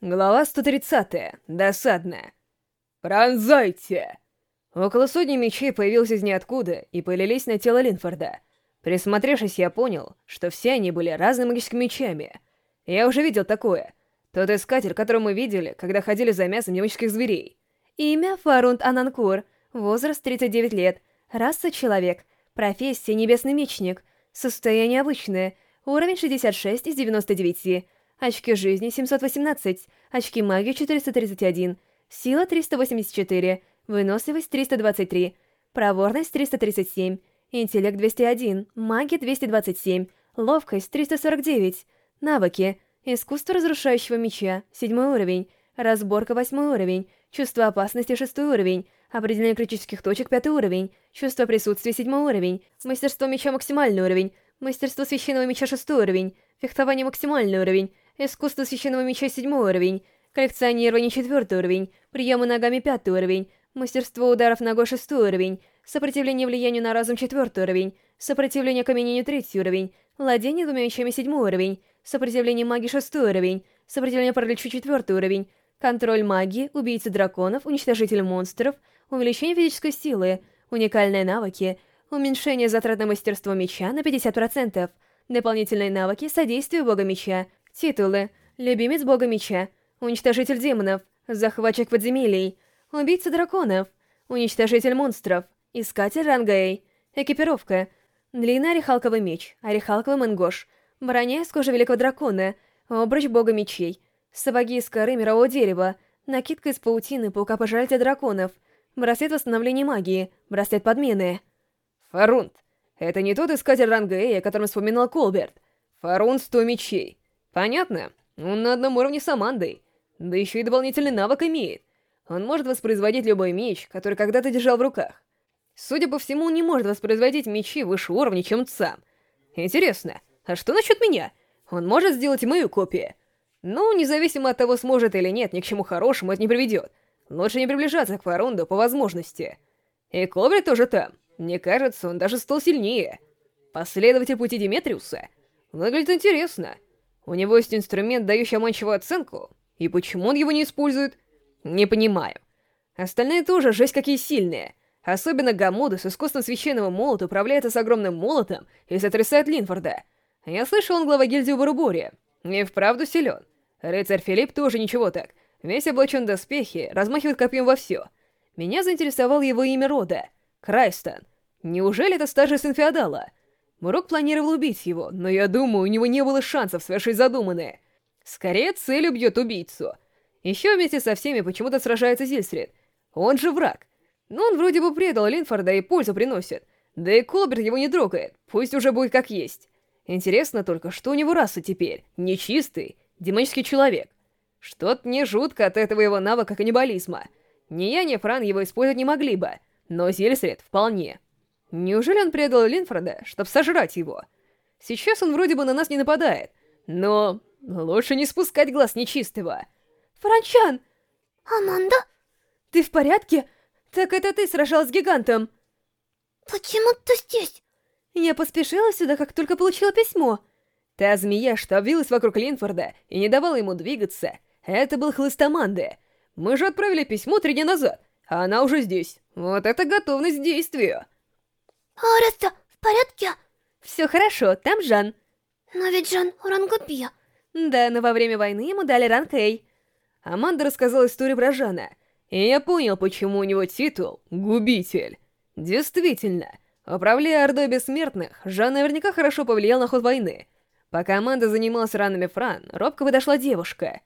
Глава 130. Досадная. «Пронзайте!» Около сотни мечей появилось из ниоткуда и полились на тело Линфорда. Присмотревшись, я понял, что все они были разными магическими мечами. Я уже видел такое. Тот искатель, которого мы видели, когда ходили за мясом демонических зверей. Имя Фарунд Ананкур. Возраст 39 лет. Раса человек. Профессия небесный мечник. Состояние обычное. Уровень 66 из 99. Очки жизни 718, очки магии 431, сила 384, выносливость 323, проворность 337, интеллект 201, магия 227, ловкость 349, навыки, искусство разрушающего меча 7 уровень, разборка 8 уровень, чувство опасности 6 уровень, определение критических точек 5 уровень, чувство присутствия 7 уровень, мастерство меча максимальный уровень, мастерство священного меча 6 уровень, фехтование максимальный уровень, Искусство священного меча седьмой уровень. Коллекционирование четвертый уровень. Приемы ногами пятый уровень. Мастерство ударов ногой шестой уровень. Сопротивление влиянию на разум четвертый уровень. Сопротивление каменению третий уровень. Владение двумя мечами седьмой уровень. Сопротивление магии шестой уровень. Сопротивление параличу четвертый уровень. Контроль магии, убийца драконов, уничтожитель монстров, увеличение физической силы, уникальные навыки, уменьшение затрат на мастерство меча на 50%, дополнительные навыки, содействие бога меча, Титулы. Любимец бога меча. Уничтожитель демонов. Захватчик подземелий. Убийца драконов. Уничтожитель монстров. Искатель ранга A. Экипировка. Длинный орехалковый меч. Орехалковый мангош. Броня из кожи великого дракона. Обруч бога мечей. Сапоги из коры мирового дерева. Накидка из паутины паука-пожирателя драконов. Браслет восстановления магии. Браслет подмены. Фарунд. Это не тот искатель ранга A, о котором вспоминал Колберт. Фарунд сто мечей. Понятно. Он на одном уровне с Амандой. Да еще и дополнительный навык имеет. Он может воспроизводить любой меч, который когда-то держал в руках. Судя по всему, он не может воспроизводить мечи выше уровня, чем сам. Интересно, а что насчет меня? Он может сделать мою копию. Ну, независимо от того, сможет или нет, ни к чему хорошему это не приведет. Лучше не приближаться к Фарунду по возможности. И Кобри тоже там. Мне кажется, он даже стал сильнее. Последователь пути Диметриуса. Выглядит интересно. У него есть инструмент, дающий обманчивую оценку, и почему он его не использует? Не понимаю. Остальные тоже жесть какие сильные. Особенно Гамода с искусством священного молота управляется с огромным молотом и сотрясает Линфорда. Я слышал, он глава гильдии Барубори. И вправду силен. Рыцарь Филипп тоже ничего так. Весь облачен в доспехи, размахивает копьем во все. Меня заинтересовало его имя рода. Крайстон. Неужели это старший сын Феодала? Мурок планировал убить его, но я думаю, у него не было шансов совершить задуманное. Скорее, цель убьет убийцу. Еще вместе со всеми почему-то сражается Зильсрид. Он же враг. Но он вроде бы предал Линфорда и пользу приносит. Да и Колберт его не трогает, пусть уже будет как есть. Интересно только, что у него раса теперь? Нечистый, демонический человек. Что-то не жутко от этого его навыка каннибализма. Ни я, ни Фран его использовать не могли бы, но Зильсрид вполне. Неужели он предал Линфорда, чтобы сожрать его? Сейчас он вроде бы на нас не нападает, но лучше не спускать глаз нечистого. Франчан! Аманда? Ты в порядке? Так это ты сражалась с гигантом. Почему ты здесь? Я поспешила сюда, как только получила письмо. Та змея, что обвилась вокруг Линфорда и не давала ему двигаться, это был хлыст Аманды. Мы же отправили письмо три дня назад, а она уже здесь. Вот это готовность к действию. Ареста, в порядке? Все хорошо, там Жан. Но ведь Жан у Рангопия. Да, но во время войны ему дали ранг Эй. Аманда рассказала историю про Жана, и я понял, почему у него титул «Губитель». Действительно, управляя Ордой Бессмертных, Жан наверняка хорошо повлиял на ход войны. Пока Аманда занималась ранами Фран, робко подошла девушка.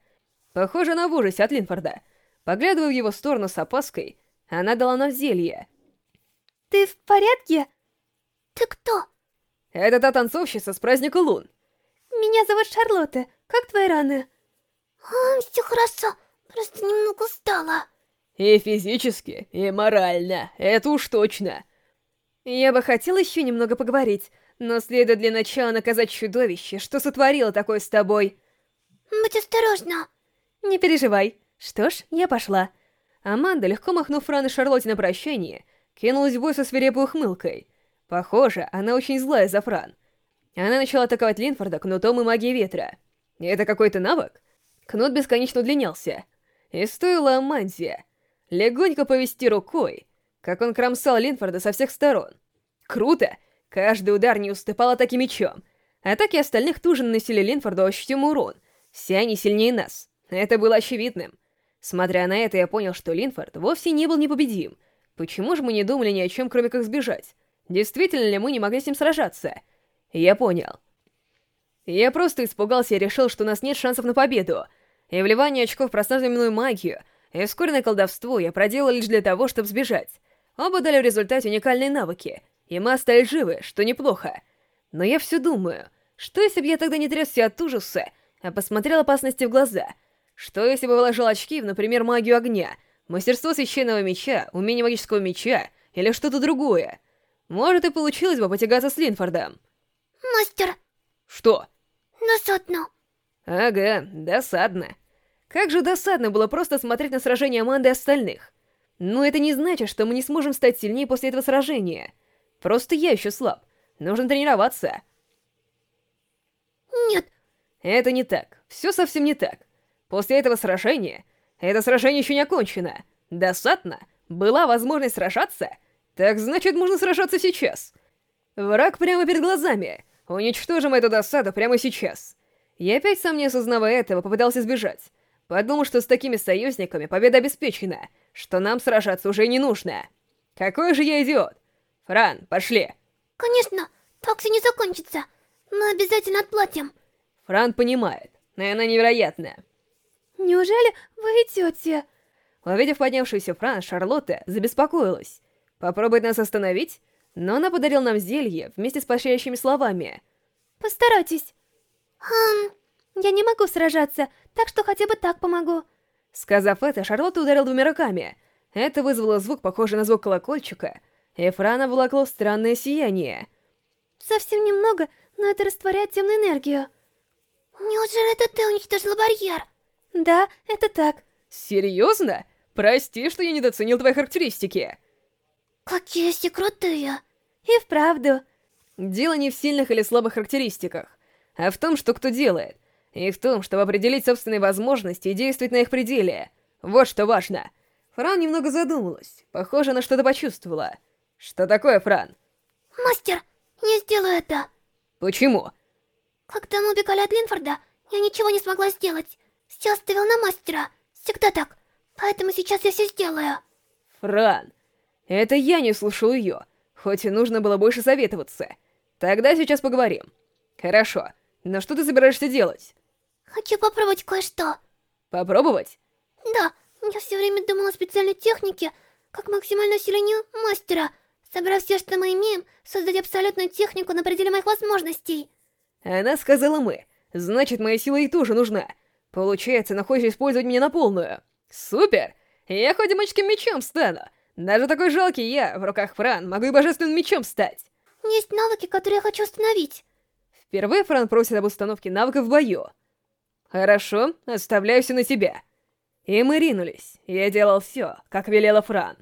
Похоже, она в ужасе от Линфорда. Поглядывая в его сторону с опаской, она дала нам зелье. «Ты в порядке?» Ты кто? Это та танцовщица с праздника Лун. Меня зовут Шарлотта. Как твои раны? А, все хорошо. Просто немного устала. И физически, и морально. Это уж точно. Я бы хотела еще немного поговорить, но следует для начала наказать чудовище, что сотворило такое с тобой. Будь осторожна. Не переживай. Что ж, я пошла. Аманда, легко махнув раны Шарлотте на прощание, кинулась в бой со свирепой ухмылкой. Похоже, она очень злая за Фран. Она начала атаковать Линфорда кнутом и магией ветра. Это какой-то навык? Кнут бесконечно удлинялся. И стоило Аманзе легонько повести рукой, как он кромсал Линфорда со всех сторон. Круто! Каждый удар не уступал атаке мечом. Атаки остальных тоже наносили Линфорду ощутимый урон. Все они сильнее нас. Это было очевидным. Смотря на это, я понял, что Линфорд вовсе не был непобедим. Почему же мы не думали ни о чем, кроме как сбежать? Действительно ли мы не могли с ним сражаться? Я понял. Я просто испугался и решил, что у нас нет шансов на победу. И вливание очков в пространственную магию и ускоренное колдовство я проделал лишь для того, чтобы сбежать. Оба дали в результате уникальные навыки, и мы остались живы, что неплохо. Но я все думаю, что если бы я тогда не трясся от ужаса, а посмотрел опасности в глаза? Что если бы вложил очки в, например, магию огня, мастерство священного меча, умение магического меча или что-то другое? Может, и получилось бы потягаться с Линфордом. Мастер, Что? досадно. Ага, досадно. Как же досадно было просто смотреть на сражение Аманды и остальных. Но это не значит, что мы не сможем стать сильнее после этого сражения. Просто я еще слаб. Нужно тренироваться. Нет, Это не так. Все совсем не так. После этого сражения... Это сражение еще не окончено. Досадно. Была возможность сражаться? Так значит, можно сражаться сейчас. Враг прямо перед глазами. Уничтожим эту досаду прямо сейчас. Я опять сам не осознавая этого попытался сбежать. Подумал, что с такими союзниками победа обеспечена, что нам сражаться уже не нужно. Какой же я идиот. Фран, пошли. конечно, так все не закончится. Мы обязательно отплатим. Фран понимает, но она невероятная. Неужели вы идете? Увидев поднявшуюся Фран, Шарлотта забеспокоилась. Попробует нас остановить? Но она подарила нам зелье вместе с поощряющими словами. Постарайтесь. Хм, Я не могу сражаться, так что хотя бы так помогу. Сказав это, Шарлотта ударила двумя руками. Это вызвало звук, похожий на звук колокольчика, и Фран обволокло в странное сияние. Совсем немного, но это растворяет темную энергию. неужели это ты уничтожила барьер? Да, это так. Серьезно? Прости, что я недооценил твои характеристики. Какие все крутые. И вправду. Дело не в сильных или слабых характеристиках, а в том, что кто делает, и в том, чтобы определить собственные возможности и действовать на их пределе. Вот что важно. Фран немного задумалась. Похоже, она что-то почувствовала. Что такое, Фран? Мастер, я сделаю это. Почему? Когда мы убегали от Линфорда, я ничего не смогла сделать. Все оставил на мастера. Всегда так. Поэтому сейчас я все сделаю. Фран, это я не слушал ее, хоть и нужно было больше советоваться. Тогда сейчас поговорим. Хорошо, но что ты собираешься делать? Хочу попробовать кое-что. Попробовать? Да, я все время думала о специальной технике, как максимальное усиление мастера. Собрав все, что мы имеем, создать абсолютную технику на пределе моих возможностей. Она сказала мы. Значит, моя сила ей тоже нужна. Получается, она хочет использовать меня на полную. Супер! Я хоть и мачским мечом стану. Даже такой жалкий я, в руках Фран, могу и божественным мечом стать. Есть навыки, которые я хочу установить. Впервые Фран просит об установке навыков в бою. Хорошо, оставляю все на тебя. И мы ринулись. Я делал все, как велела Фран.